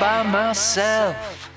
by myself.